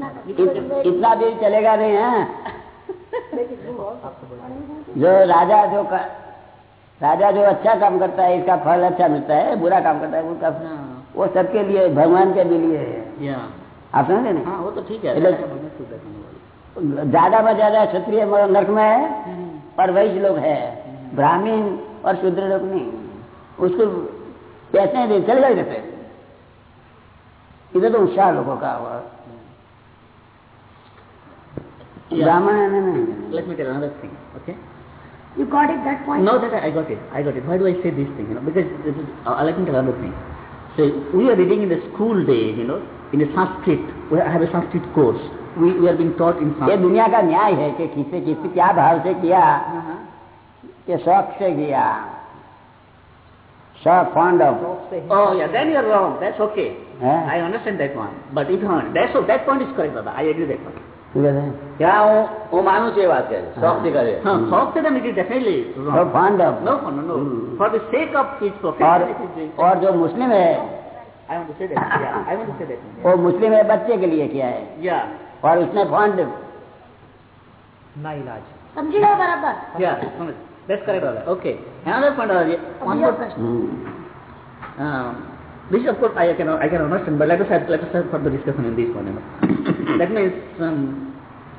इतना देर चलेगा नहीं है? जो राजा जो कर, राजा जो अच्छा काम करता है इसका फल अच्छा मिलता है बुरा काम करता है उनका हाँ। वो सबके लिए भगवान के भी लिए आप समझे ना हाँ, वो तो ठीक है। ज़्यादा में ज़्यादा क्षत्रिय नर्क में है हम्म। पर वही लोग है। हम्म। ब्राह्मीण और शुद्र लोग नहीं। उसको पैसे चल गए इधर तो उत्साह लोगों का Yeah. ब्राह्मण है ना नहीं Let me tell another thing, okay? You got it, that point? No, that I, I got it. I got it. Why do I say this thing? You know, because this is, uh, let me tell another thing. So we are reading in the school days, you know, in the Sanskrit. We have a Sanskrit course. We, we are being taught in ये Sanskrit. दुनिया का न्याय है कि किसे किस क्या भाव से किया Uh-huh. कि शौक से किया शौक fond of Oh yeah, then you are wrong. That's okay. है I understand that one. But if you want, that's that point is correct, Baba. I agree that one. શું કહે છે? ત્યાં હું હું માનું છું એ વાત છે શોખથી કરે Huh, Talk to them, it is definitely तो wrong. Fond of No, no, no. For the sake of his और profession, it is doing. और जो मुस्लिम है I want to say that. Yeah, I want to say that. वो मुस्लिम है बच्चे के लिए किया है Yeah, और उसने फंड સમજી ગયો બરાબર yeah. That's correct, Baba. Okay. Another point, Baba. One બીજો more પ્રશ્ન Um, this of course I can I can understand, but let us have let us have further discussion in this one. You know. that means um,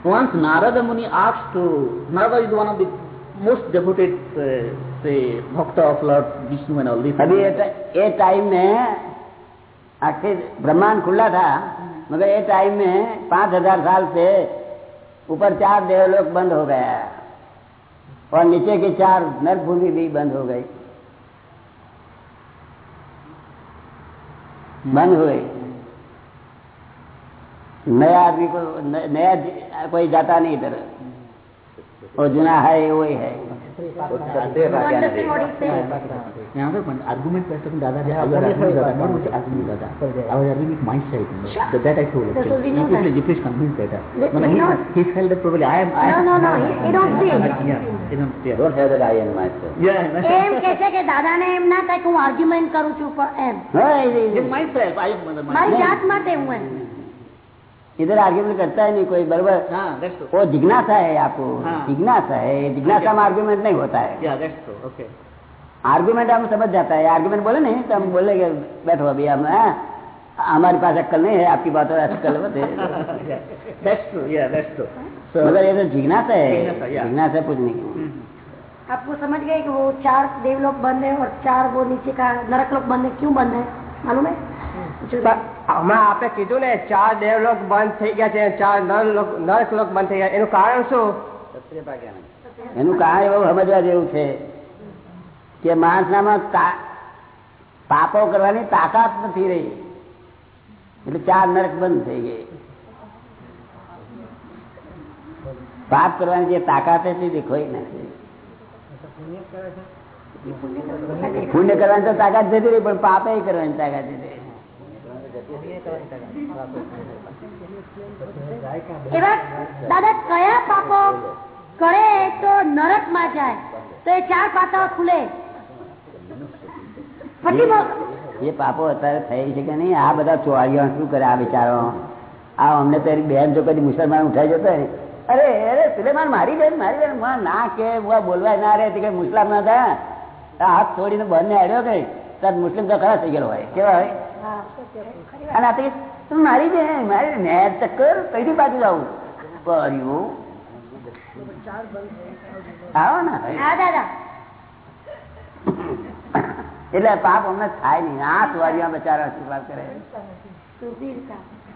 once Narada Muni asked to Narada is one of the most devoted uh, say bhakta of Lord Vishnu and all this. अभी ये time में आखिर ब्रह्मांड खुला था मगर ये time में पाँच हज़ार साल से ऊपर चार देवलोक बंद हो गया और नीचे की चार नरभूमि भी बंद हो गई बंद हो गई नया आदमी को न- नया जी- कोई जाता नहीं इधर और जुना है वही है તે ભાગ્યા નથી. Understand what he's saying? Another point, argument was talking Dada, I was arguing with Dada, not with arguing with Dada. I was arguing with myself. You know. That, that I told That's what we actually. know You please, that. you please convince Dada. We- When we he, know. he felt that probably I am. I No, am no, no, he- he don't see. Yeah, he don't see. Don't have that I in myself. Yeah, that's એમ કે છે કે દાદાને એમ ના થાય કે હું argument કરું છું પણ એમ हाँ, ये- Just myself, I am the મારી myself. જાત માટે હું એમ इधर आर्ग्यूमेंट करता है नहीं कोई बराबर। हाँ. वो जिज्ञासा है आपको। हाँ। जिज्ञासा है जिज्ञासा में आर्ग्यूमेंट नहीं होता है. आर्ग्यूमेंट हम समझ जाता है। आर्ग्यूमेंट बोले नहीं तो हम बोलेंगे बैठो अभी हम हमारे पास अक्कल नहीं है आपकी बात में अक्कल है। मगर ये तो जिज्ञासा है। जिज्ञासा, पूछने की Mhm. आपको समझ गए कि वो चार देवलोक बंद है और चार वो नीचे का नरक लोक बंद है क्यों बंद है? मालूम है? હમણાં આપણે કીધું ને ચાર દેવલોક બંધ થઈ ગયા છે ચાર નરક લોક બંધ થઈ ગયા. એનું કારણ શું. એનું કારણ એવું સમજવા જેવું છે કે માણસનામાં પાપો કરવાની તાકાત નથી રહી. એટલે ચાર નરક બંધ થઈ ગઈ. પાપ કરવાની જે તાકાત હતી તે ખોઈ નથી. પુણ્ય કરવાની તો તાકાત જતી રહી પણ પાપે કરવાની તાકાત જતી રહી. દાદા, કયા પાપો કરે તો નરકમાં જાય? તો એ ચાર પાતા ખુલે. એ પાપો અત્યારે થઈ છે કે નહીં? આ બધા ચોરીઓ શું કરે આ બિચારો આ અમને તારી બેન જો કદી મુસલમાન ઉઠાઈ જતો ને અરે અરે, સુલેમાન, મારી બેન મારી બેનમાં ના કે બોલવા ના રે કે મુસ્લિમ ના થયા? હાથ છોડીને બંને આડ્યો કઈ? તાર મુસ્લિમ તો ખરા થઈ ગયેલો હોય. કેવા હોય? અને આપણે તું મારી દે મારી ને ચક્કર કઈ બાજુ જવું આવો ને. એટલે પાપ અમને થાય નહીં. આ સુવારીમાં બચારા વાત કરે?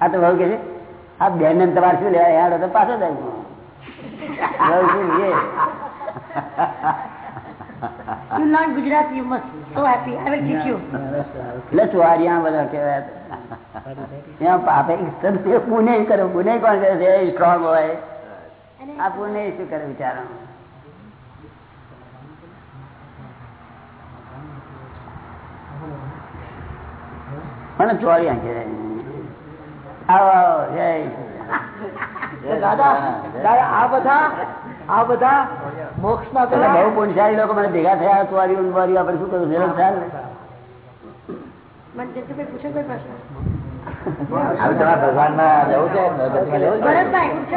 આ તો ભાવ કે છે આ બેન ને તમારે શું લેવા? યાર તો પાછો જાય શું? You learn Gujarati, you must. So happy. I will teach you. એટલે સુવારીયા બધા કહેવાય પાપે પુણ્ય કરો પુણ્ય કોણ કરે છે સ્ટ્રોંગ હોય આ પુણ્ય શું કરે વિચારો પણ ચોરિયા કહેવાય આવો જય દાદા દાદા આ બધા આ બધા મોક્ષ ના બહુ પુણ્યશાળી લોકો મને ભેગા થયા ચોરીઓ ચોરીઓ આપડે શું કરવું છે થયા ને?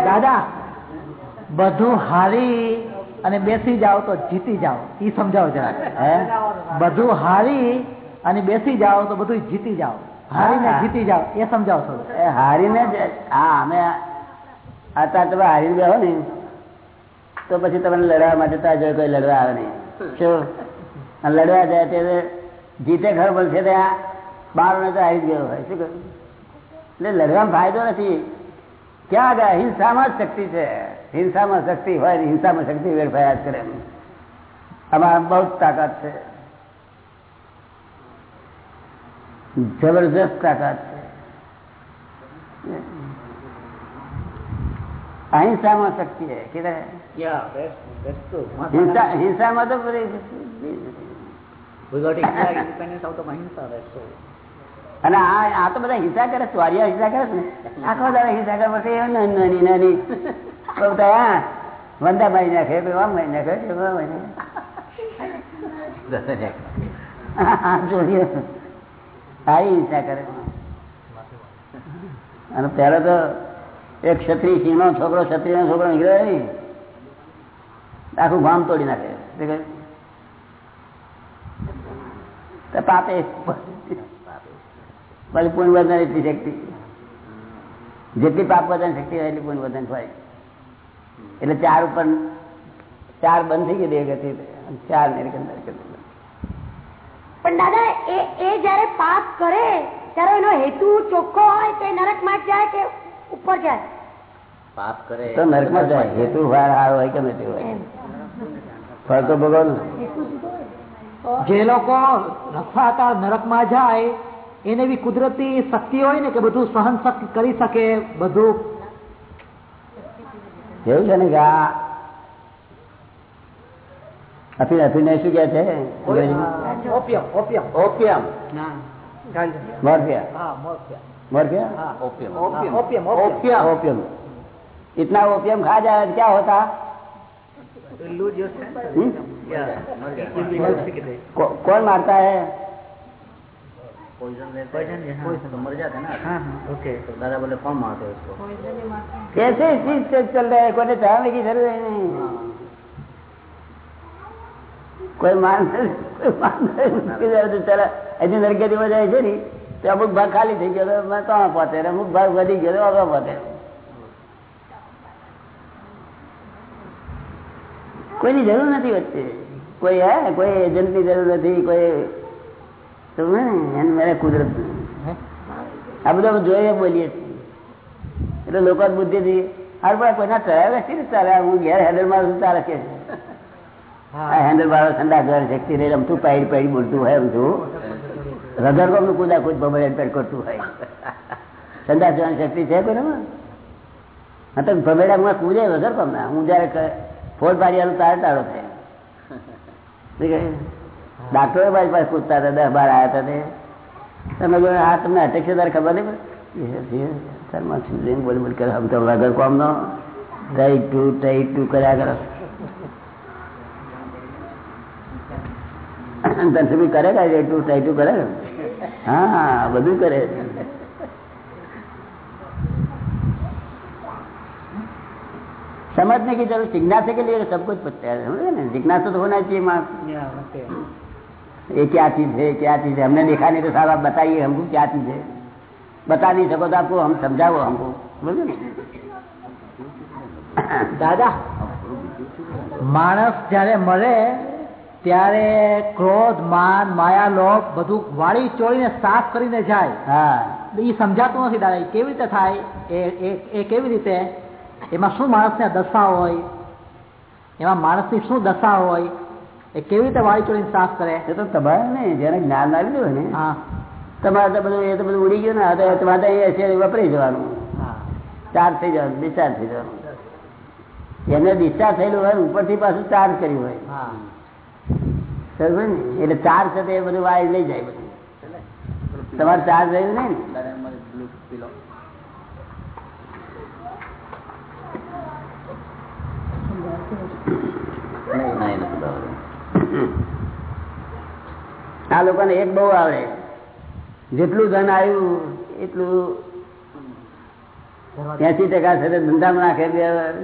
દાદા બધું હારી અને બેસી જાઓ તો જીતી જાઓ. ઈ સમજાવો જરા. હે? બધું હારી અને બેસી જાઓ તો બધું જીતી જાઓ. હારીને ને જીતી જાઓ. એ સમજાવો થોડું. એ હારીને જ હા અમે અત્યારે તમે હારીને બેહો ને. તો પછી તમને લડવા માટે ત્યાં આજે કોઈ લડવા આવે નહીં. શું? લડવા જાય ત્યારે જીતે ઘર બનશે ત્યાં બારને તો આવી ગયો હોય. શું એટલે લડવામાં ફાયદો નથી. ક્યાં આગળ? હિંસામાં જ શક્તિ છે. હિંસામાં શક્તિ હોય હિંસામાં શક્તિ વેડફાયા કરે અમારા બહુ જ તાકાત છે. જબરજસ્ત તાકાત છે. અહિંસામાં શક્તિ છે. કે હિંસામાં તો. અને આ તો બધા હિંસા કરે સ્વારિયા હિંસા કરે ને? આખો દાદા હિંસા કરે પછી નાની નાની વંદા મારી નાખે આમ મારી નાખે સારી હિંસા કરે અને પેલા તો એક ક્ષત્રિય સિંહનો છોકરો ક્ષત્રિયનો છોકરો નીકળ્યો નહીં આખું ગામ તોડી નાખે. પાપે પછી પુણ્ય વધન એટલી શક્તિ. જેટલી પાપ વધન શક્તિ હોય એટલી પુણ્ય વધન હોય એટલે ચાર ઉપર ચાર બંધ થઈ ગઈ દેહ ગતિ. ચાર ને પણ દાદા, એ એ જયારે પાપ કરે, ત્યારે એનો હેતુ ચોખ્ખો હોય તો નરક નરકમાં જાય કે ઉપર જાય? પાપ જે લોકો રખવાતા નરકમાં જાય એને એવી કુદરતી શક્તિ હોય ને કે બધું સહન શક્તિ કરી શકે બધું. એવું છે ને કે આ અફીન શું કે છે? ઓપિયમ. इतना ओपियम खा जाए क्या होता? हम्म? कौन हाँ। हाँ, हाँ, मारता है? कैसे इस चीज़ से चल रहा है? कोई चाहने की ज़रूरत नहीं। कोई मानना कोई मानना तो चला। ખાલી થઈ ગયો મેં તો પહોંચે અમુક ભાગ વધી ગયો પહોંચે કોઈની જરૂર નથી વચ્ચે. કોઈ હે કોઈ એજન્ટની જરૂર નથી કોઈ એને મારે કુદરત આ બધું જોઈએ બોલીએ છીએ. એટલે લોકો બુદ્ધિ થી હાર પણ કોઈના ટ્રાયલ છે ને ચાલે? હું ઘેર હેન્ડલ મારું ચાલે કે? હા. હેન્ડલ મારો ઠંડા ઘર શક્તિ રહી રમતું પાડી પાડી બોલતું હોય એમ છું રગર કોમનું કુદા કુદ બબડે પેડ કરતું હોય. ઠંડા જવાની શક્તિ છે કોઈનામાં? હા તો ભમેડામાં કૂદે વગર કોમ ના હું જયારે ક- ફોડ પાડી આલું તારે તાળો થાય ડાક્ટરો મારી પાસે કૂદતા હતા દસ બાર આવ્યા હતા તે. તમે કહો, આ તમને અટેક છે તારે ખબર નહીં પડે? સર માર્ક્સ લઈને બોલી બોલી કરે? આમ તો વગર કોમ નો ટાઈ ટુ ટાઈ ટુ કર્યા કરો. ધનસુભી કરે કે ટાઈ ટુ ટાઈ ટુ કરે? હા બધું કરે समझने की जरूरत जिज्ञासा के लिए सब कुछ पता है समझे ना जिज्ञासा तो होना चाहिए माँ ये क्या चीज है क्या चीज है हमने देखा नहीं तो साहब आप बताइए हमको क्या चीज है बता नहीं सको तो आपको हम समझाओ हमको बोलो ना દાદા માણસ જ્યારે મરે ત્યારે ક્રોધ માન માયા લોભ બધું વાળી ચોળીને સાફ કરીને જાય हाँ એ સમજાતું નથી દાદા એ કેવી રીતે થાય એ એ- એ કેવી રીતે એમાં શું માણસને દશા હોય? એમાં માણસની શું દશા હોય? એ કેવી રીતે વાળી ચોળીને સાફ કરે? એ તો તમારે ને જેને જ્ઞાન આવી ગયું ને હા. તમારે તો બધું એ તો બધું ઉડી ગયું ને તમારે તો એ છે વપરાઈ જવાનું. હા. ચાર્જ થઈ જવાનું ડિસ્ચાર્જ થઈ જવાનું. એમને ડિસ્ચાર્જ થયેલું હોય ઉપરથી પાછું ચાર્જ કર્યું હોય. હા. સમજો ને? એટલે ચાર્જ છે તે એ બધું વાય લઈ જાય બધું. તમારે ચાર્જ રહ્યું નહીં ને દાદા અમારે બ્લુ પીલો નહીં નહીં નથી બરાબર આ લોકોને એક બહુ આવડે. જેટલું ધન આવ્યું એટલું એસી ટકા છે ધંધામાં નાખે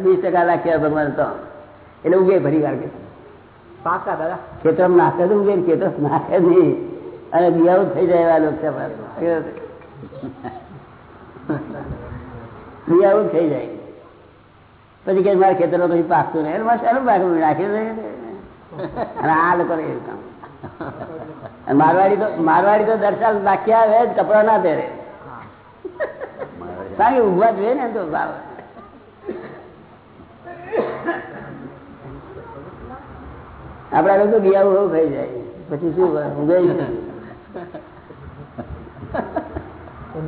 વીસ ટકા નાખ્યા ભગવાન તો. એટલે ઉગે ફરી વાર કે. પાકા દાદા? ખેતરમાં નાખે તો ઉગે ખેતર નાખે નહીં. અને બિયાવું થઈ જાય એવા લોકો છે. બિયાવું થઈ જાય. પછી કે મારા ખેતરમાં કઈ પાકતું નહીં. મારે શાનું પાકવું અને આ લોકો એવું કામ. મારવાડી તો મારવાડી તો દર્શાલ નાખ્યા આવે જ કપડા ના પહેરે. કારણ કે ઊભા જોઈએ ને તો ભાવ આપડા લોકો બિયાવું એવું થઈ જાય. પછી શું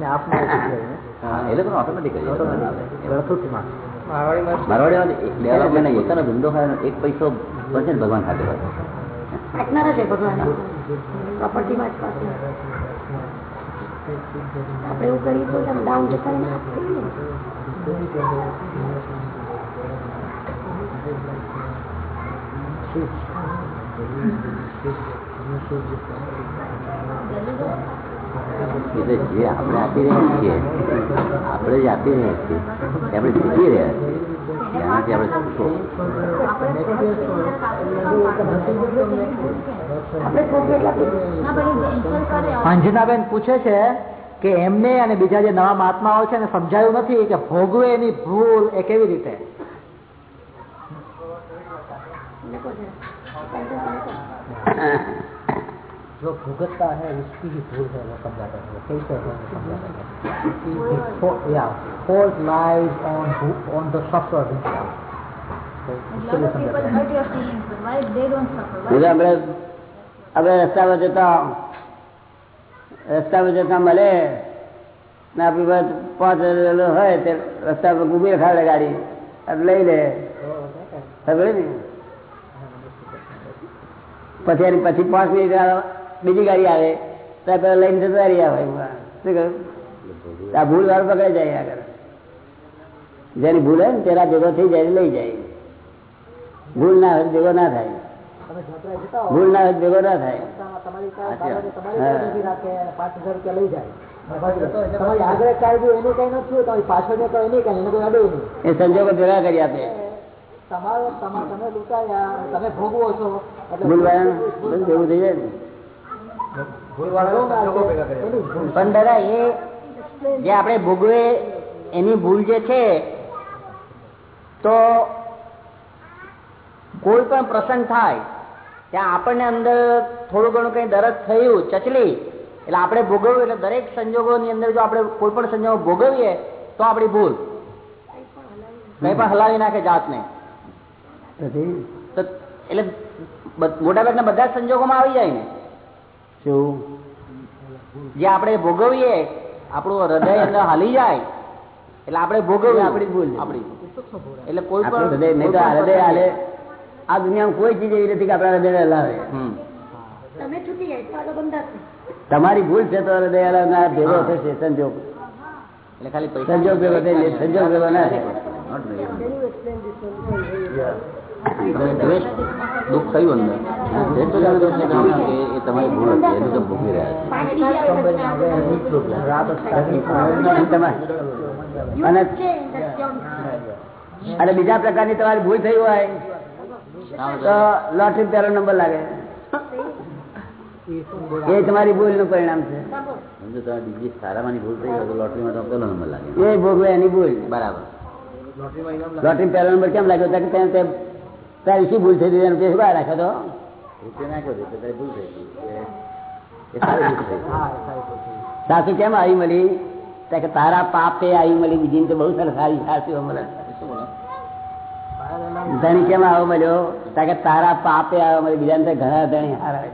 આપવું હા એ લોકો ઓટોમેટિક પ્રકૃતિમાં. મારવાડી ડેવલપમેન્ટ પોતાનો ધંધો હોય એક પૈસો ને ભગવાન ખાતે જ છે ભગવાન પ્રોપર્ટીમાં જ પાર્ટનર આપણે એવું કરીએ તો આમ ડાઉન. એટલે જે આપણે આપી રહ્યા છીએ આપણે જે આપી રહ્યા છીએ એ આપણે શીખી રહ્યા છીએ. એનાથી આપણે શીખો અંજનાબેન પૂછે છે કે એમને અને બીજા જે નવા મહાત્માઓ છે ને સમજાયું નથી કે ભોગવે એની ભૂલ એ કેવી રીતે? जो भुगतता है उसकी ही भूल है वो समझाते हैं वो कैसे है वो समझाते हैं या fault lies on who, on the sufferer himself तो उसके लिए समझाते हैं હું તો આપણે આપણે રસ્તામાં જતા રસ્તામાં જતા મળે ને આપણી પાસે પાંચ હજાર હોય તે રસ્તા પર ઉભી ખાડે ગાડી એટલે લઈ લે ખબર ને પછી એની પછી પાંચ મિનિટ આ બીજી ગાડી આવે ત્યાં પેલા લઈને જતા રહ્યા હોય શું કહ્યું? આ ભૂલ વાળું પકડાઈ જાય આગળ જેની ભૂલ હોય ને તેના ભેગો થઈ જાય લઈ જાય. ભૂલ ના હોય ભેગો ના થાય. ભૂલ ના હોય ભેગો ના થાય. એ સંજોગો ભેગા કરી આપે. તમારો તમે લૂંટાયા તમે ભોગવો છો. ભૂલ બધું થઈ જાય ને. પણ દાદા એ જે આપણે ભોગવે એની ભૂલ જે છે તો કોઈ પણ પ્રસંગ થાય ત્યાં આપણને અંદર થોડું ઘણું કઈ દરદ થયું ચચલી એટલે આપણે ભોગવ્યું એટલે દરેક સંજોગોની અંદર જો આપણે કોઈ પણ સંજોગો ભોગવીએ તો આપણી ભૂલ. કઈ પણ હલાવી નાખે જાતને. એટલે મોટાભાગના બધા જ સંજોગોમાં આવી જાય ને. શું જે આપણે ભોગવીએ આપણું હૃદય અંદર હાલી જાય એટલે આપણે ભોગવીએ. આપણી ભૂલ આપણી એટલે કોઈ પણ હૃદય નહીં તો આ હૃદય હાલે. આ દુનિયામાં કોઈ ચીજ એવી નથી કે આપણા હૃદય હલાવે તમારી ભૂલ છે તો હૃદય હલાવનાર ભેગો થશે સંજોગ. એટલે ખાલી પૈસા સંજોગ ભેગો થઈ સંજોગ ભેગો ના દુઃખ થયું અંદર. એ તમારી ભૂલ હતી એનું તમે ભોગવી રહ્યા છો. અને અને બીજા પ્રકારની તમારી ભૂલ થઈ હોય તો લોટરી પહેલો નંબર લાગે. એ તમારી ભૂલનું પરિણામ છે. બીજી સારામાં ભૂલ થઈ હોય તો લોટરીમાં તો પહેલો નંબર લાગે. એ ભોગવે એની ભૂલ. બરાબર. લોટરી પહેલો નંબર કેમ લાગ્યો? તારી શું ભૂલ થઈ હતી એનું કેસ બહાર રાખો તો. સાસુ કેમ આવી મળી? કે તારા પાપે આવી મળી બીજી તો બહુ સરસ આવી સાસુ મળે ધણી કેમ આવો મળ્યો? કે તારા પાપે આવ્યો મળી બીજા ઘણા ધણી હારા.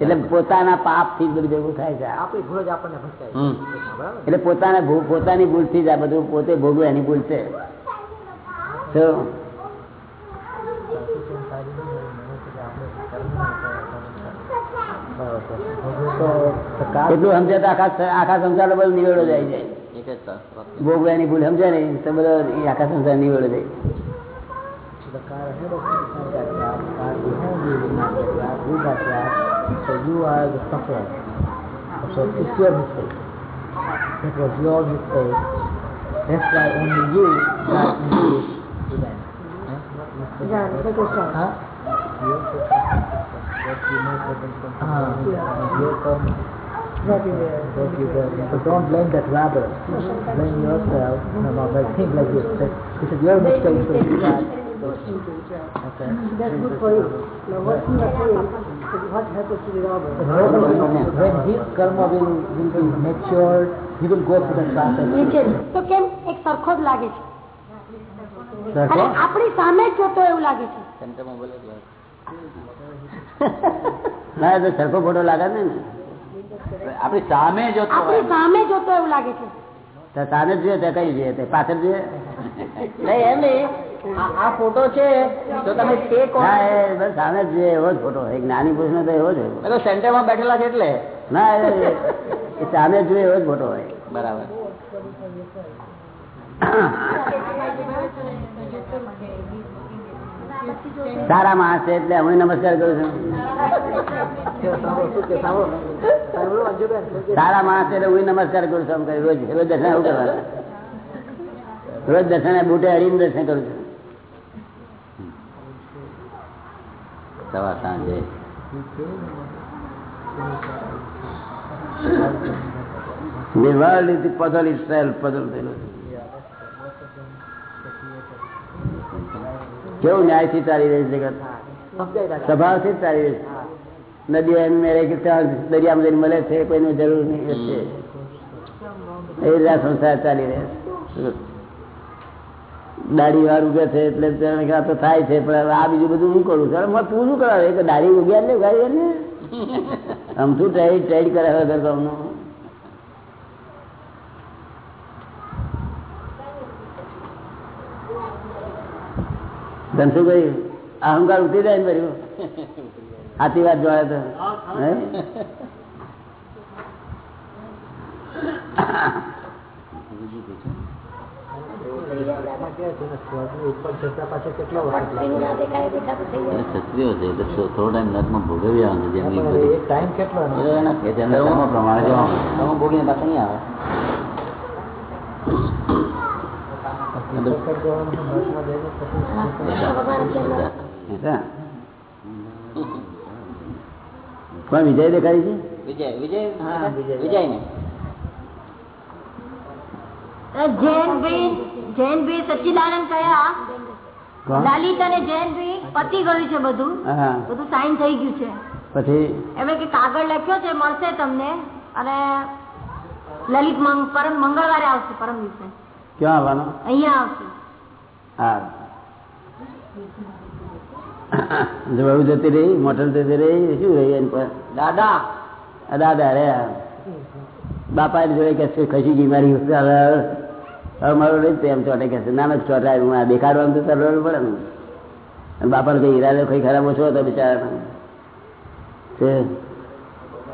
એટલે પોતાના પાપથી બધું ભેગું થાય છે. આપણી ભૂલ જ આપણને ભટકાય એટલે પોતાના ભૂ- પોતાની ભૂલથી જ આ બધું પોતે ભોગવે એની ભૂલ છે. શું? એટલું સમજે તો આખા આખા સંસાર બધો નિવેડો જાય જાય એક જ સર વાક્ય. ભોગવે એની ભૂલ સમજે ને તો બધો આખા સંસાર નિવેડો જાય you are the sufferer. So it's your mistake. That was your mistake. That's why only you got in this event. So don't blame that rabbi. Blame yourself. No, no, like think like this. That this is your mistake, so you got. Okay. That's good for you. Now what he was saying, is what happens to the robber? When his karma will, will be matured, he will go through the process. નીચે તો કેમ એક સરખો જ લાગે છે અને આપણી સામે જોતો એવું લાગે છે. ના તો સરખો ફોટો લાગે ને. આપણી સામે જોતો આપણી સામે જોતો એવું લાગે છે. સામે જોઈએ તે કઈ જોઈએ? તે પાછળ જોઈએ? નહીં એમ નહીં. આ- ફોટો છે તો તમે તે કોણ? એ બસ સામે જોઈએ એવો જ ફોટો. એક નાની પુરુષ નો તો એવો જ હોય. સેન્ટરમાં બેઠેલા છે એટલે. ના સામે જોઈએ એવો જ ફોટો હોય. બરાબર. સારા માણસ છે એટલે હું નમસ્કાર કરું છું. સારા માણસ છે એટલે હું નમસ્કાર કરું છું રોજ રોજ દર્શન એવું કરવાનું? રોજ દર્શન બુટે અડીને દર્શન કરું છું. સવાર સાંજે. The world is the puzzle itself, puzzle થયેલું છે. કેવું ન્યાયથી ચાલી રહી છે જગત? સ્વભાવથી ચાલી રહી છે? નદી એમ મેરે કે ત્યાં દરિયામાં મળે છે, કોઈની જરૂર નહીં છે. એ રીતે સંસાર ચાલી રહે દાઢી વાર ઉગે છે એટલે આ તો થાય છે, પણ આ બીજું બધું હું કરું છું. તું શું કરાવે? દાઢી ઉગ્યા ને ઉગાડી ને? આમ શું ટ્રેડ ટ્રેડ કરાવે ઘર ગામનું ધનસુભાઈ અહંકાર ઉઠી જાય ને ભર્યું સાચી વાત જોડે તો હે? ઉપર જતા પાછળ કેટલો વખત એનું ના દેખાય દેખાતું થઈ જાય એટલે ક્ષત્રિયો છે એટલે થો- થોડો ટાઈમ નર્કમાં ભોગવી આવવાનું છે જેમની લાગે બધી અહંકાર ટાઈમ જાય ને એ એના- વાત તેમના તો પ્રમાણે જવાનું તમે ભોગીને પાછા નહીં આવે વખત જવાનું નર્કમાં જઈને પછી ભગવાન અત્યારે હા. કોણ વિજય દેખાય છે? વિજય વિજય? વિજય. વિજય ને જૈનભાઈ જૈનભાઈ કયા લલિત અને જૈનભાઈ પતી ગયું છે બધું. બધું સાઈન થઈ ગયું છે. પછી? એમ કે કાગળ લખ્યો છે મળશે તમને. અને લલિત પરમ મંગળવારે આવશે પરમ દિવસે. ક્યાં આવવાનો? અહીંયા આવશે. હા. જો જતી રહી મોટર જતી રહી શું રહી એની પર દાદા. દાદા રે બાપા જોડે કે ખસી ગઈ મારી હવે મારો રહી તેમ ચોટે કે નાનો ચોટાય હું આ દેખાડવાનું તો તરવાનું પડે ને. બાપાને કઈ ઈરાદો કઈ ખરાબ ઓછો હતો બિચારા છે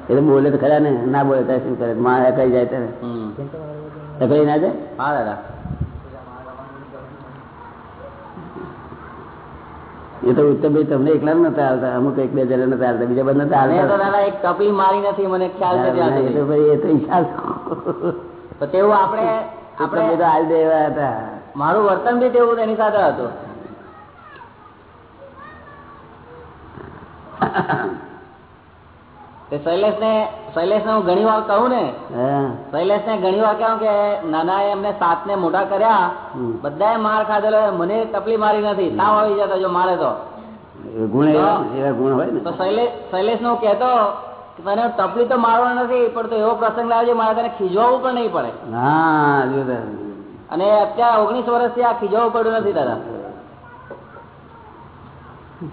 એટલે બોલે તો ખરા ને ના બોલે તો શું કરે? માં કઈ જાય ત્યારે. હમ ના જાય? હા દાદા. એ તો ઉત્તમભાઈ તમને એકલા નતા આવતા અમુક એક બે જણા નતા આવતા બીજા બધા નતા દાદા એક ટપલી મારી નથી મને ખ્યાલ છે એ તો ભાઈ એ તો ખ્યાલ તો તેવું આપણે આપણે તો હાલ દેવા હતા. મારું વર્તન બી તેવું તેની સાથે હતું. શૈલેષ ને શૈલેષ ને હું ઘણી વાર કહું ને શૈલેષ ને ઘણી વાર કહું કે નાના એમને સાત ને મોટા કર્યા હમ. માર ખાધેલો મને તકલી મારી નથી તાવ આવી જતો જો મારે તો. શૈલેષનું. તને મારવા નથી પણ તો એવો પ્રસંગ લાવજો મારે તને ખીજવાવું પણ નહીં પડે. હા અને અત્યારે ઓગણીસ વર્ષથી આ ખીજવાવું પડ્યું નથી દાદા.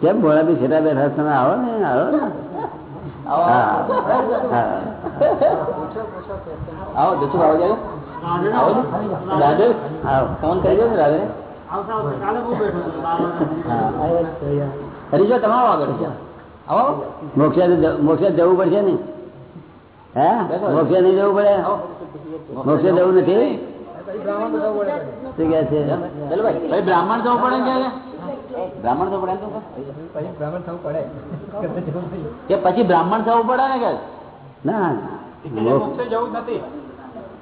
કેમ ભોળા બી છેટા બેઠા તમે આવો ને આવો ને? આવો હા આવો. આવો દાદર આવો ફોન કરી દો ને દાદર હરીશભાઈ તમે આવો આગળ આવો મોક્ષ મોક્ષ જવું પડશે ને? હે. મોક્ષ નહીં જવું પડે? મોક્ષ જવું નથી? શું કે છે? બ્રાહ્મણ જવું પડે? બ્રાહ્મણ થવું પડે બ્રાહ્મણ થવું પડે. કે પછી બ્રાહ્મણ થવું પડે ને કે? ના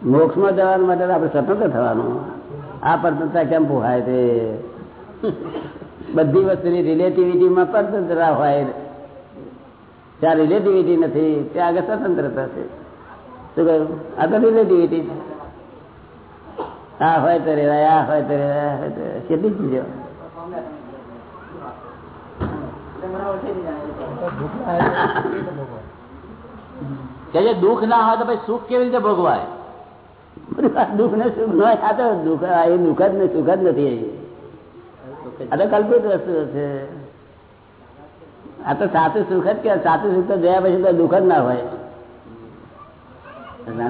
મોક્ષમાં જવા માટે આપણે સ્વતંત્ર થવાનું. આ પરતંત્રતા કેમ પોહાય તે? બધી વસ્તુની રિલેટિવિટીમાં પરતંત્રતા હોય. ત્યાં રિલેટિવિટી નથી ત્યાં આગળ સ્વતંત્રતા છે. શું કહ્યું? આ તો રિલેટિવિટી આ હોય તો રેવાય આ હોય તો રેવાય આ હોય તો રેવાય. કેટલી ચીજો. કે દુઃખ ના હોય તો પછી સુખ કેવી રીતે ભોગવાય? દુઃખ ને સુખ ન હોય. આ તો દુઃખ એ દુઃખ જ નહીં સુખ જ નથી આ તો કલ્પિત વસ્તુ છે. આ તો સાચું સુખ જ કે સાચું સુખ તો ગયા પછી તો દુઃખ જ ના હોય. ના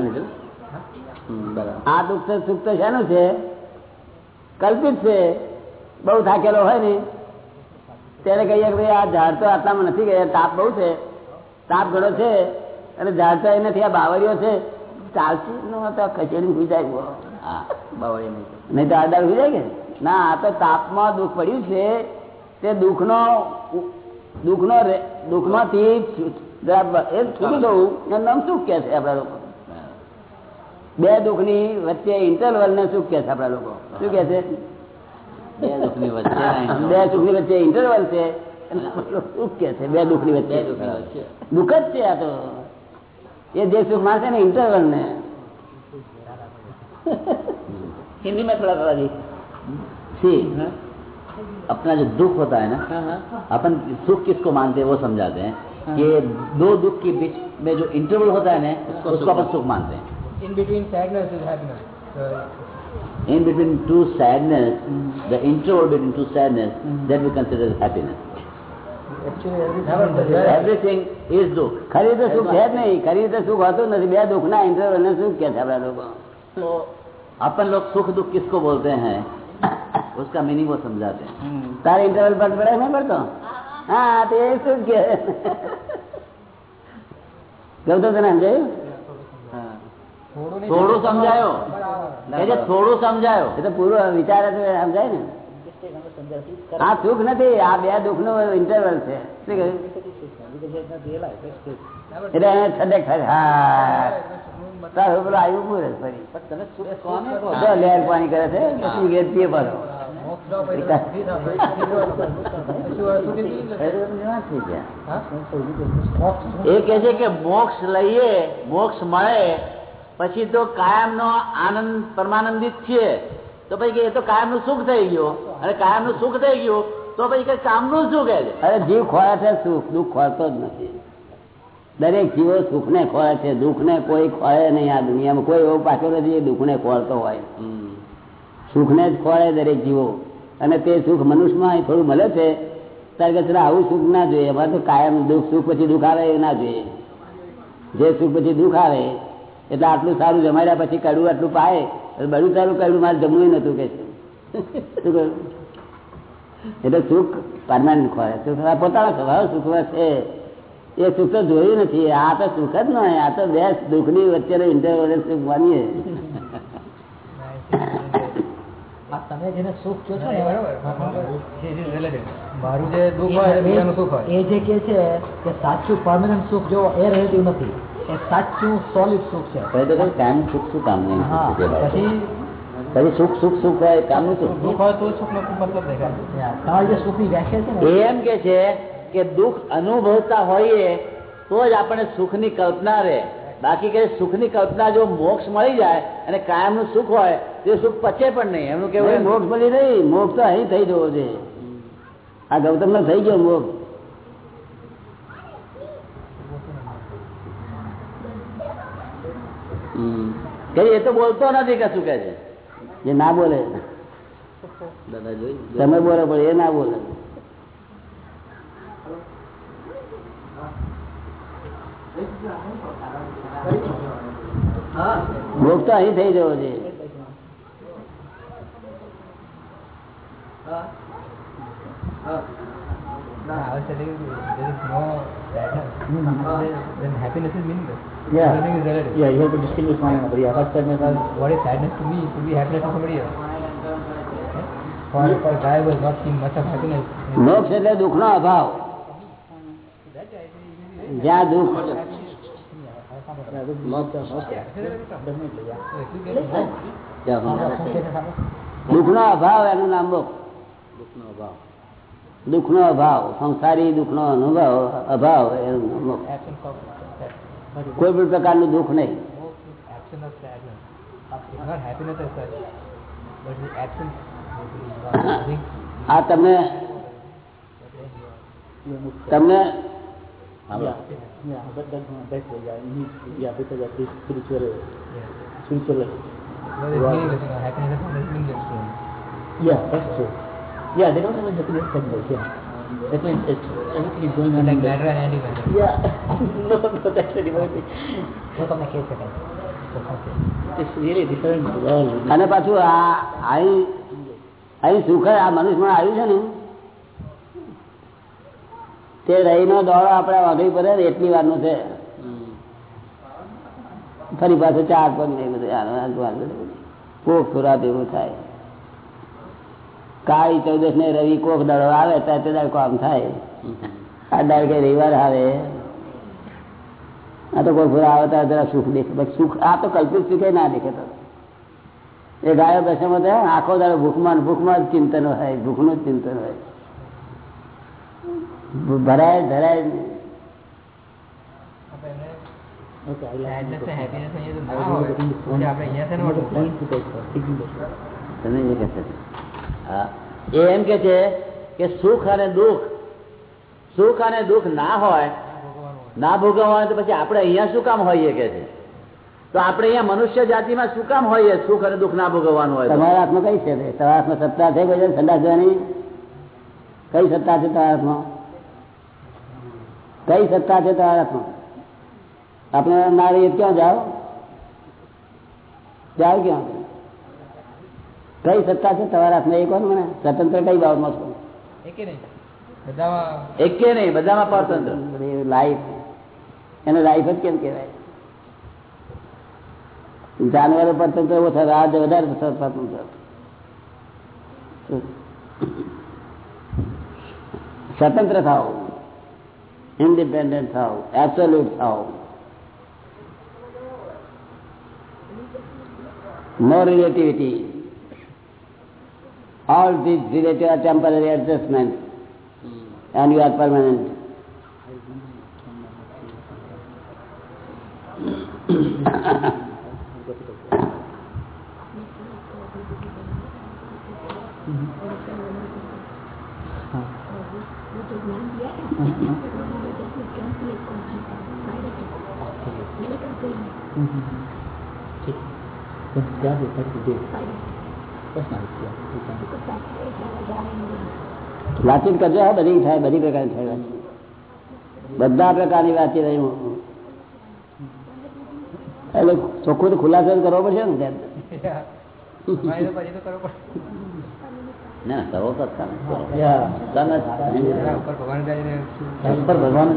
આ દુઃખ તો સુખ તો શેનું છે? કલ્પિત છે. બહુ થાકેલો હોય ને. ત્યારે કહીએ કે ભાઈ આ ઝાડ તો આટલામાં નથી ગયા તાપ બહુ છે. તાપ ઘણો છે અને ઝાડ તો એ નથી આ બાવળીઓ છે. ચાલશે? ખસેડી સુઈ જાય હા બાવળી નહીં તો આધાર સુઈ જાય કે? ના આ તો તાપમાં દુઃખ પડ્યું છે. તે દુઃખનો દુઃખનો દુઃખમાંથી એ છૂટું દઉં એનું નામ સુખ કે છે આપણા લોકો. બે દુઃખની વચ્ચે ઇન્ટરવલ ને સુખ કે છે આપણા લોકો. શું કે છે? બે દુઃખની વચ્ચે બે સુખની વચ્ચે ઇન્ટરવલ છે એને આપણે લોકો સુખ કે છે બે દુઃખની બે વચ્ચે દુઃખની વચ્ચે દુઃખ જ છે આ તો એ જે સુખ માનશે ને ઇન્ટરવલ ને हिंदी में थोड़ा थोड़ा जी सी अपना जो दुख होता है ना हाँ हाँ अपन सुख किसको मानते हैं वो समझाते हैं कि दो दुख के बीच में जो इंटरवल होता है ना उसको अपन सुख मानते हैं In between sadness is happiness. So, in between two sadness the interval between two sadness that we consider as happiness actually, everything is there. everything is dukh ખરી રીતે સુખ છે જ નહીં ખરી રીતે સુખ હોતું નથી બે દુઃખના ઇન્ટરવલ ને સુખ કે છે આપણા લોકો तो अपन लोग सुख दुख किसको बोलते हैं उसका मीनिंग वो समझाते हैं તારે ઇન્ટરવલ પર પડે નહીં પડતો હા તે સુખ કે ગૌતમ તને સમજાયું થોડું સમજાયો. એટલે થોડું સમજાયો. એ તો પૂરો વિચાર સમજાય ને. આ સુખ નથી. આ બે દુઃખ નો ઇન્ટરવલ છે. શું કહ્યું? એટલે એને આવ્યું પૂરે ફરી. લહેર પાણી કરે છે ઘેર પીએ પાછો. એ કે છે કે મોક્ષ લઈએ મોક્ષ મળે પછી તો કાયમનો આનંદ પરમાનંદિત છીએ તો પછી કે એ તો કાયમનું સુખ થઈ ગયું. અને કાયમનું સુખ થઈ ગયું તો પછી કે કામનું શું કહે છે? અરે જીવ ખોળે છે સુખ દુઃખ ખોળતો જ નથી. દરેક જીવો સુખ ને ખોળે છે દુઃખ ને કોઈ ખોળે નહીં આ દુનિયામાં. કોઈ એવો પાછો નથી દુઃખ ને ખોળતો હોય. સુખ ને જ ખોળે દરેક જીવો. અને તે સુખ મનુષ્યમાં થોડું મળે છે. ત્યારે આવું સુખ ના જોઈએ. અમારે તો કાયમ દુઃખ સુખ પછી દુઃખ આવે એ ના જોઈએ. જે સુખ પછી દુઃખ આવે એટલે આટલું સારું જમાડ્યા પછી કડવું આટલું પાય બધું સારું કડવું મારે જમવું નતું કે શું? એટલે સુખ પરમાનન્ટ ખોરે સુખ પોતાનો સ્વભાવ સુખ છે. એ સુખ તો જોયું નથી. આ તો સુખ જ ન આ તો બે દુઃખની વચ્ચેનો ઇન્ટરવલ સુખ માનીએ? તમે જેને સુખ છો ને મારું જે દુઃખ હોય એ જે કે છે કે સાચું પરમાનન્ટ સુખ જો એ રહેતું નથી સાચું સોલિડ સુખ છે. કહે તો કે કાયમ સુખ શું કામ નહીં? પછી સુખ સુખ સુખ હોય કામનું સુખ દુઃખ હોય તો સુખ નો મતલબ જે સુખની વ્યાખ્યા છે એમ કે છે કે દુઃખ અનુભવતા હોઈએ તો જ આપણે સુખની કલ્પના રહે. બાકી કે સુખની કલ્પના જો મોક્ષ મળી જાય અને કાયમનું સુખ હોય તે સુખ પચે પણ નહીં. એમનું કેવું કેવું મોક્ષ મળી નહીં. મોક્ષ તો અહીં થઈ જવો છે આ ગૌતમ નો થઈ ગયો મોક્ષ હમ. કે એ તો બોલતો નથી કશું કે છે જે ના બોલે તમે બોલો પણ એ ના બોલે મોક્ષ તો અહીં થઈ જવો છે happiness is meaningless. Yeah. Everything is relative. Yeah, you have to distinguish one another. Yeah, first Because what is sadness to me could be happiness to somebody else. For, for a guy who has not seen much of happiness, મોક્ષ એટલે દુઃખનો અભાવ જ્યાં દુઃખ a- દુઃખનો અભાવ એનું નામ મોક્ષ દુઃખનો અભાવ દુઃખ નો અભાવ સંસારી દુઃખ નો અનુભવ અભાવ એનું નામ મોક્ષ. કોઈ પણ પ્રકારનું દુઃખ નહીં આ તમને તમને Yeah, that's true. Yeah, they don't have a happiness sadness, yeah. Because it's, everything is going on like bladder and everywhere. Yeah. no, no, that's very important. Look on the case again. અને પાછું આ અહીં અહીં સુખ આ મનુષ્યમાં આવ્યું છે ને તે રહીનો દોડો આપણે વાંધી પડે એટલી વારનો છે ફરી પાછું ચાર પણ નહીં બધું કોક ખોરાક એવું થાય કાળી ચૌદશ ને રવિ કોક દડો આવે ત્યારે તે દાડો કામ થાય. આ દાડ કે રવિવાર આવે. આ તો કોઈ ફૂરા આવે ત્યારે જરા સુખ દેખે. પછી સુખ આ તો કલ્પિત સુખે ના દેખે તો. એ ગાયો દશામાં તો આખો દાડો ભૂખમાં ને ભૂખમાં જ ચિંતન હોય ભૂખનું જ ચિંતન હોય. ભરાય ધરાય નહીં. Okay, I like sadness and happiness માં એ તો એ એમ કે છે કે સુખ અને દુઃખ, સુખ અને દુઃખ ના હોય, ના ભોગવવા હોય તો પછી આપણે અહીંયા શું કામ હોઈએ કે છે? તો આપણે અહીંયા મનુષ્ય જાતિમાં શું કામ હોઈએ સુખ અને દુઃખ ના ભોગવવાનું હોય તમારા હાથમાં કઈ છે? તમારા હાથમાં સત્તા છે કોઈ ઠંડા જવાની કઈ સત્તા છે તમારા હાથમાં? કઈ સત્તા છે તમારા હાથમાં? આપણે નારી ક્યાં જાઓ? જાઓ ક્યાં? કઈ સત્તા છે? તમારા હાથમાં એ કોણ મને? સ્વતંત્ર કઈ બાબતમાં છો? એકે નહીં. બધામાં એકે નહીં બધામાં પરતંત્ર લાઈફ એને લાઈફ જ કેમ કહેવાય? જાનવરો પરતંત્ર ઓછા આ વધારે સ્વતંત્ર સ્વતંત્ર થાવ ઇન્ડિપેન્ડન્ટ થાવ એબ્સોલ્યુટ થાવ no relativity. All these relative are temporary adjustments and you are permanent. ठीक है. Then વાતચીત કરજો હા બધી થાય બધી પ્રકારની થાય બધા પ્રકારની વાતચીત અહીં એટલે ચોખ્ખું તો ખુલાસો કરવો પડશે ને કરવું ના ના કરો તો ખરા. Yeah. તમે એના ઉપર ભગવાન.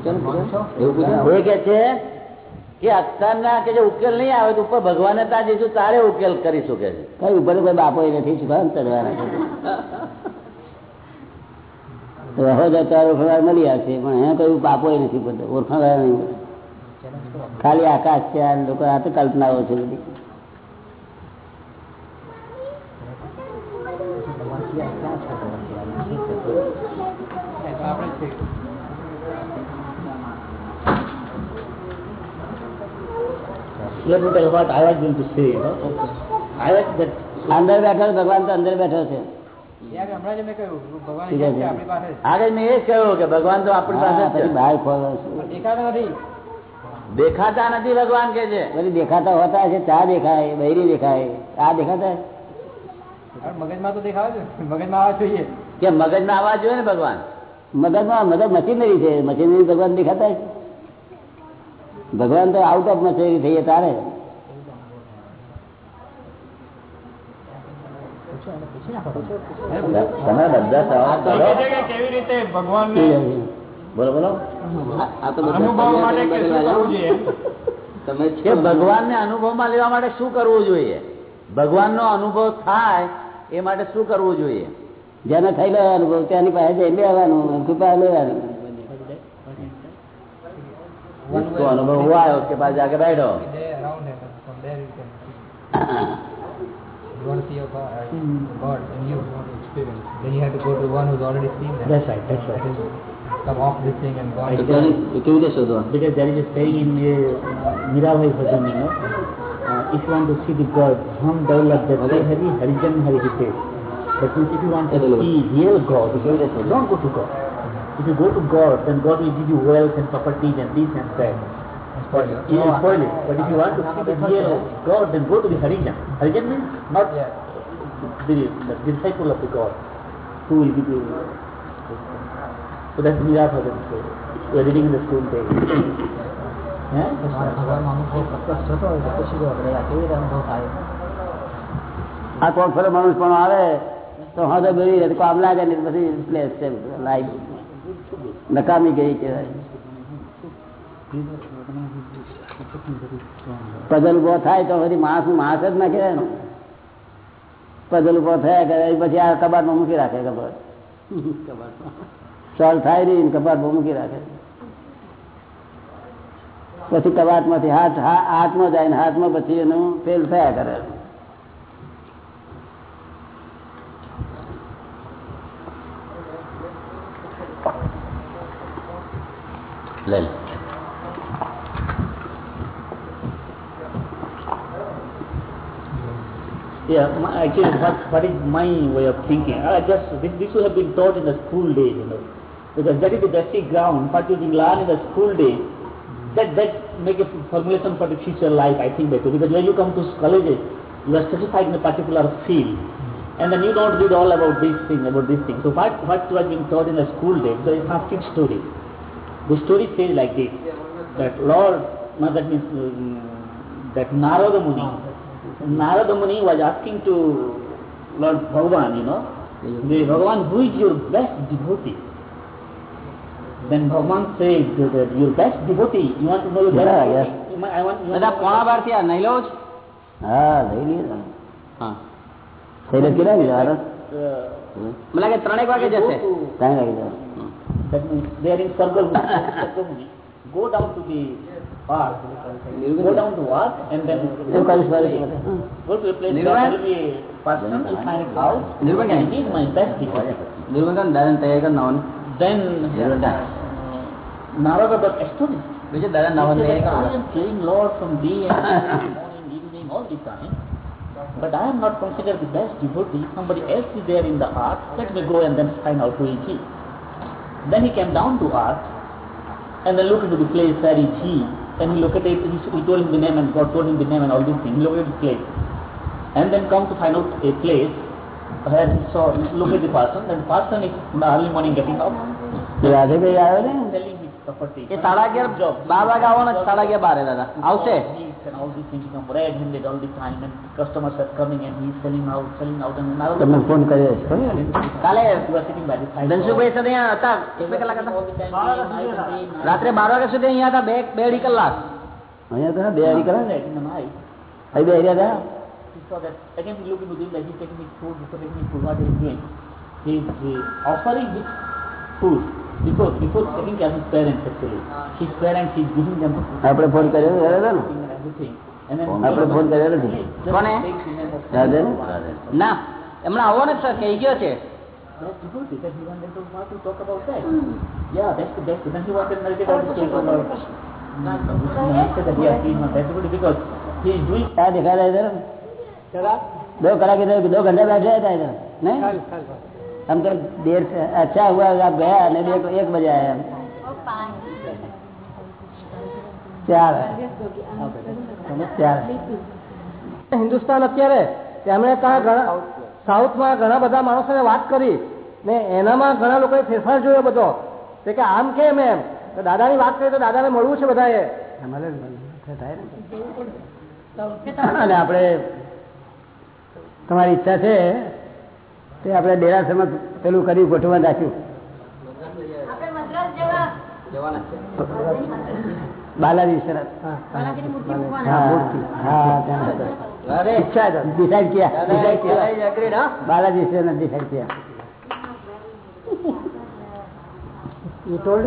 એવું પૂછો? કે છે? કે અત્યારના કે જે ઉકેલ નહીં આવે તો ઉપર ભગવાને ત્યાં જઈશું તારે ઉકેલ કરી શકે છે. કઈ ઉપર કોઈ બાપો નથી ચડવાના તો હવે જતા ઓળખવા મળી આવશે પણ અહીંયા કયું બાપો નથી પડતો ઓળખાવા નહીં ખાલી આકાશ છે, આ લોકો આ તો કલ્પનાઓ છે બધી એ તો આપણે જ છે Let me tell you what I was going to say, you know. I like that. અંદર બેઠો ભગવાન તો અંદર બેઠો છે. ભગવાન ઠીક છે. છે. આપણી પાસે. જ. આગળ મેં એ જ કહ્યું કે ભગવાન તો આપણી પાસે બહાર દેખાતો નથી. ભગવાન કે છે. પછી દેખાતા હોતા છે ચા દેખાય બૈરી દેખાય આ દેખાતા મગજમાં તો દેખાવે છે મગજમાં આવવા જોઈએ. કે મગજમાં આવવા જોઈએ ને ભગવાન? મગજમાં મગજ મશીનરી છે. મશીનરી ભગવાન દેખાતા છે? ભગવાન તો આઉટ ઓફ મશીનરી થઈએ તારે. તમે બધા સવાલ કરો. કેવી રીતે ભગવાન બોલો બોલો. આ તો બધા અનુભવમાં લેવા માટે શું કરવું જોઈએ? ભગવાનનો અનુભવ થાય એ માટે શું કરવું જોઈએ? જેને થયેલો અનુભવ તેની પાસે જઈ લેવાનું કૃપા લેવાનું. जिसको अनुभव हुआ है उसके पास जाके बैठो Mirabai Bhajan, you know, uh, if you want to see the God, Dham Daulat Dattay Hari Harijan Harihite. But if you want to see real God, don't go to God. If you go to God, then God will give you wealth and properties and this and that. spoil you. He will spoil it. But if you want to see the real God, then go to the Harijan. Harijan means not Yeah. the, the disciple of the God who will give you. So that's Mira Bhajan. We are reading in the school day. Yeah? તમારા ભગવાનનો અનુભવ પ્રત્યક્ષ થતો હોય તો પછી જો આપણે આ કેવી રીતે અનુભવ થાય આ કોક ફરો માણસ પણ આવે તો હા તો બેરી તો કામ લાગે ને પછી પ્લેસ છે લાઈફ નકામી ગઈ કહેવાય. પઝલ ઊભો થાય તો પછી માણસ માણસ જ ના કહેવાય પદલ ઊભો થયા કરે પછી આ કબાટમાં મૂકી રાખે કબાટ. સોલ્વ થાય ને કબાટમાં મૂકી રાખે. પછી કબાટમાંથી હાથ હાથમાં જાય ને હાથમાં પછી એનું ફેલ થયા કરે. Yeah, actually, what, what is my way of thinking? I just this, this would have been taught in the school days, you know, because that is the basic ground. What you can learn in the school days, that that make a formulation for the future life. I think better because when you come to colleges, you are specified in a particular field, and then you don't read all about this thing, about this thing. So what what was being taught in the school days? So it's not fixed story. The story says like this: that Lord, no, that means um, that Narada Muni. Narada Muni was asking to Lord Bhagavan, you know, the Bhagavan, who is your best devotee? Then Bhagavan said that your best devotee, you want to know your best Yeah, devotee? yes. You might- I want, you want પોણા બાર થયા નહીં લો હા લઈ લઈએ. હા કેટલા લીધા uh, મને લાગે ત્રણેક વાગે જશે ત્રણ વાગે જાય that they are in Sargamuni, go down to the park, go down to what, and then go to the place where will be a person will find it out, and he is my best teacher. Nirvana Dharan Tayaka Navan. Then Narada got astonished. Which is Dharan Navan Tayaka. I am playing Lord from day and morning, evening, all the time. But I am not considered the best devotee. Somebody else is there in the heart. Let me go and then find out who he. Then he came down to art and then looked into the place where is he. And he looked at it, he, he told him the name and God told him the name and all these things. He looked at the place. And then come to find out a place where he saw, look at the person. And the person is in the early morning getting up, Radhe ભાઈ આવ્યો ને selling his property. એ સાડા અગિયાર બાર વાગે આવવાનો સાડા અગિયાર બારે દાદા આવશે તમને ફોન કર્યો? કાલે સાથે અહીંયા હતા કેટલા કલાક હતા. રાત્રે બાર વાગ્યા સુધી અહીંયા હતા બે બે અઢી કલાક અહીંયા તો બે the night, અહીં બે હરિયા હતા again into food, uh, offering food before before taking care of his parents actually. His parents he's giving them આપણે ફોન કર્યો હતો, ને આપણે ફોન કર્યો નથી કોને? રાધે ને? ના એમણે આવો ને સર કહી ગયો છે That's good because he wanted to want to talk about that. Yeah, that's the best. Then he wanted to narrate all the story about that he has seen one. That's good because he is doing क्या दिखा रहे इधर दो कलाक इधर दो घंटे बैठे था इधर नहीं हम तो देर से अच्छा हुआ आप गया नहीं तो एक, एक बजे आए हम चार चार હિન્દુસ્તાન અત્યારે તેમણે ત્યાં ઘણા સાઉથમાં ઘણા બધા માણસોને વાત કરી ને એનામાં ઘણા લોકોએ ફેરફાર જોયો બધો તે કે આમ કેમ એમ તો દાદાની વાત કરી તો દાદાને મળવું છે બધાએ અમારે થાય ને અને આપણે તમારી ઈચ્છા છે તે આપણે ડેરાસરમાં પેલું કર્યું ગોઠવણ રાખ્યું બાલાજી શરત ડિસાઈડ કિયા બાલાજી શરત ડિસાઈડ કિયા You told?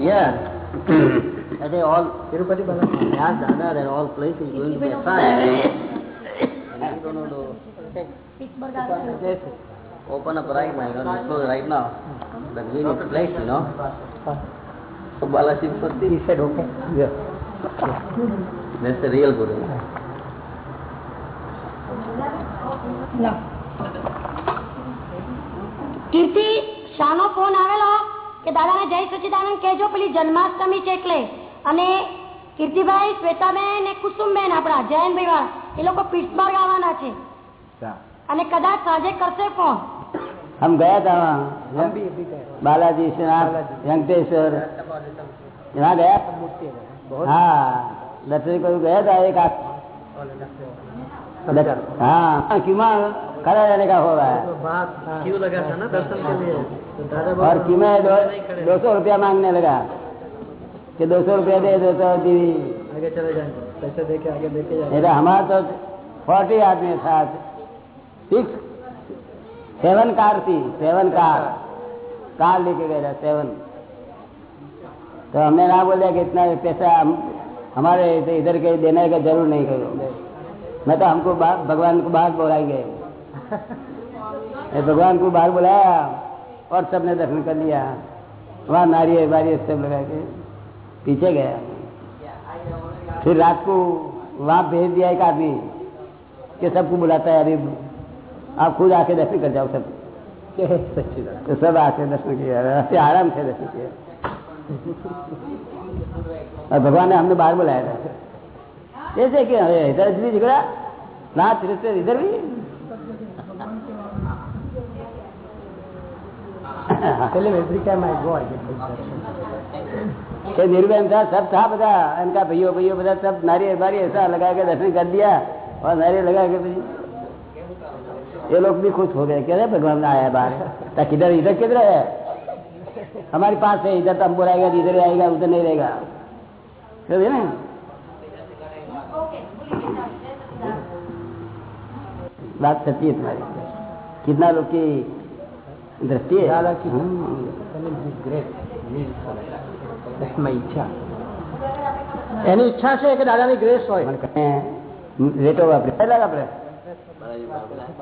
Yeah. I think all Tirupati Balaji has Dada that all places going to be assigned. I don't know. Pittsburgh. Open up right now, you know, disclose right now. That we need place, you know. So Balaji Patti, He said, okay. Yes. that's the real Guru. No. Kirti શાનો phone આવેલો કે દાદાને જય સચિદાનંદ કહેજો પેલી જન્માષ્ટમી છે એટલે અને કીર્તિભાઈ શ્વેતાબેન ને કુસુમબેન આપણા જયંતભાઈ વાળા એ લોકો પિટ્સબર્ગ આવવાના છે અને કદાચ સાંજે કરશે ફોન हम गया था वहाँ बालाजी विश्वनाथ वेंकटेश्वर। यहाँ गया? है बहुत। हाँ दर्शन को गया था एक आध। हाँ क्यों खड़ा रहने का हो रहा है। क्यों लगा था ना दर्शन के लिए? तो और क्यों में दो दो सौ रुपया मांगने लगा। कि दो सौ रुपया दे दो तो दीदी। आगे चले जाएँगे पैसे दे के आगे देके जाएँगे तो हमारा तो फोर्टी आदमी था सिक्स सेवन कार थी, सेवन कार। कार लेके गए सेवन। तो हमने ना बोला कि इतना पैसा हम, हमारे इधर- के देने का ज़रूर नहीं करो। मैं तो हमको भगवान को बाहर बुलाएँगे। भगवान को बाहर बुलाया और सबने दर्शन कर लिया। वहाँ नारियल वारियल सब लगा के पीछे गया। फिर रात को वहाँ भेज दिया एक आदमी कि सबको बुलाता है अभी आप खुद आके दर्शन कर जाओ सब। तो सब आके दर्शन किया आराम से दर्शन किया और भगवान ने हमने बाहर बुलाया था। जैसे कि अरे इधर भी झगड़ा ना तिरस्ते इधर भी। निर्भय था सब था बता इनका भैया भैयो बता सब नारियल बारी ऐसा लगा के दर्शन कर दिया और नारियल लगा के फिर ये लोग भी खुश हो गए कह रहे भगवान आया बाहर तो किधर इधर किधर है हमारे पास है इधर तो हम बोलाएगा तो इधर आएगा उधर नहीं रहेगा समझे ना बात सच्ची है तुम्हारी कितना लोग की दृष्टि है दादा की हम्म। tell him he's great. He's That's my इच्छा. એની ઈચ્છા છે કે દાદાની ગ્રેસ હોય મને કહે, રેટો વાપરે કેટલા વાપરે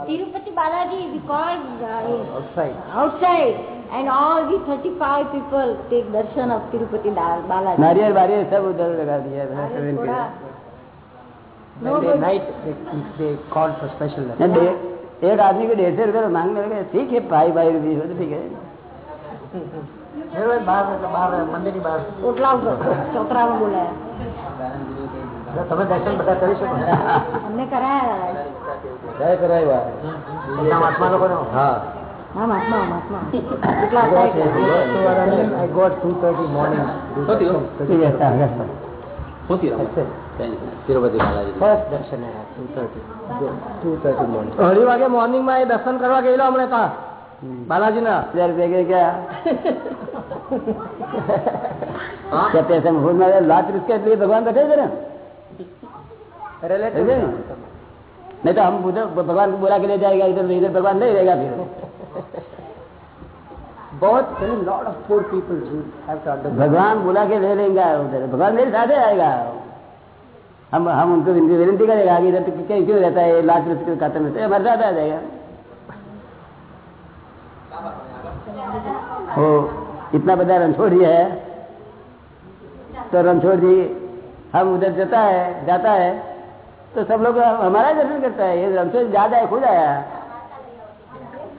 Tirupati Balaji because uh, Outside. outside and all the 35 people take darshan of Tirupati Dal- Balaji. नारियल वारियल सब उधर लगा दिया है, अरे सेवन के। थोड़ा When they night, they, they called for special नहीं, darshan. डे- एक आदमी को डेढ़ सौ रुपये मांगने लगे ठीक है भाई भाई रुपये हो तो ठीक है મેરવાઈ બહાર એટલે બહાર મંદિરની બહાર ઓટલા ઉપર ચોતરામાં બોલાયા એટલે તમે દર્શન બધા કરી શકો ને? અમને કરાયા ક્યારે કરાવ્યા. હા. અઢી વાગે મોર્નિંગમાં એ દર્શન કરવા ગયેલો હમણાં તા. બાલાજી ના હજાર રૂપિયા ગયા. ભગવાન બેઠે છે ને? नहीं तो हम उधर भगवान को बुला के ले जाएगा इधर इधर भगवान नहीं रहेगा फिर। बहुत who have to understand. भगवान बुला के ले लेंगे उधर। भगवान मेरे साथ ही आएगा। हम हम उनको विनती विनती करेगा आगे इधर क्यों क्यों रहता है लात उसके खाते में हमारे साथ आ जाएगा। वो इतना बड़ा रणछोड़ जी है। तो रणछोड़ जी हम उधर जाता है जाता है। तो सब लोग हमारा ही दर्शन करता है ये रणछोड़ ज्यादा है खुद आया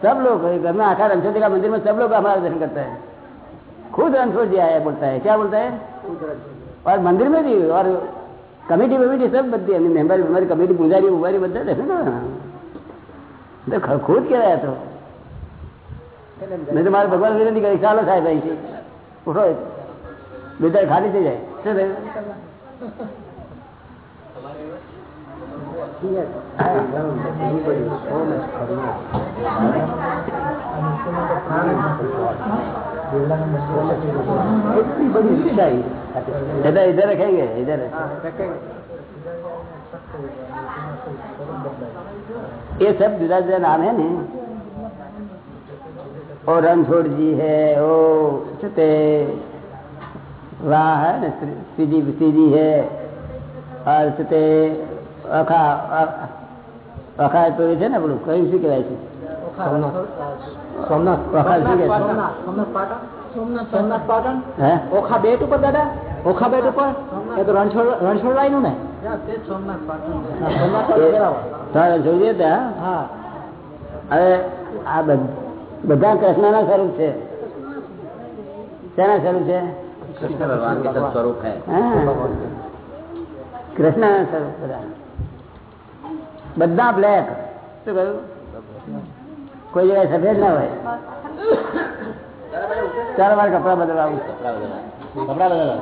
सब लोग घर में आखा रणछोड़ जी का मंदिर में सब लोग हमारा दर्शन करता है खुद रणछोड़ जी आया बोलता है क्या बोलता है और मंदिर में भी और कमेटी वमेटी सब बदती है मेंबर हमारी कमेटी पुजारी उजारी બધા દર્શન કરો તો ખુદ કહેવાય તો નહીં તો મારે ભગવાન વિનંતી કરી ચાલો સાહેબ અહીંથી ઉઠો બધા ખાલી થઈ જાય શું થયું he had I known that anybody was almost career. Everybody studied at the school. दादा इधर रखेंगे इधर ये सब जुदा जुदा नाम है ना और रणछोड़ जी है ओ छुते वहाँ है ना श्रीजी श्रीजी है और छुते અખા પેલું છે ને પેલું કયું શું કહેવાય છે? બધા કૃષ્ણ ના સ્વરૂપ છે. શેના સ્વરૂપ છે? કૃષ્ણ ભગવાન સ્વરૂપ કૃષ્ણ ના સ્વરૂપ બધા. બધા બ્લેક શું કહ્યું? કોઈ જગ્યાએ સફેદ ના હોય. ચાર વાર કપડા બદલવા આવું. કપડા બદલવા. કપડા બદલવા.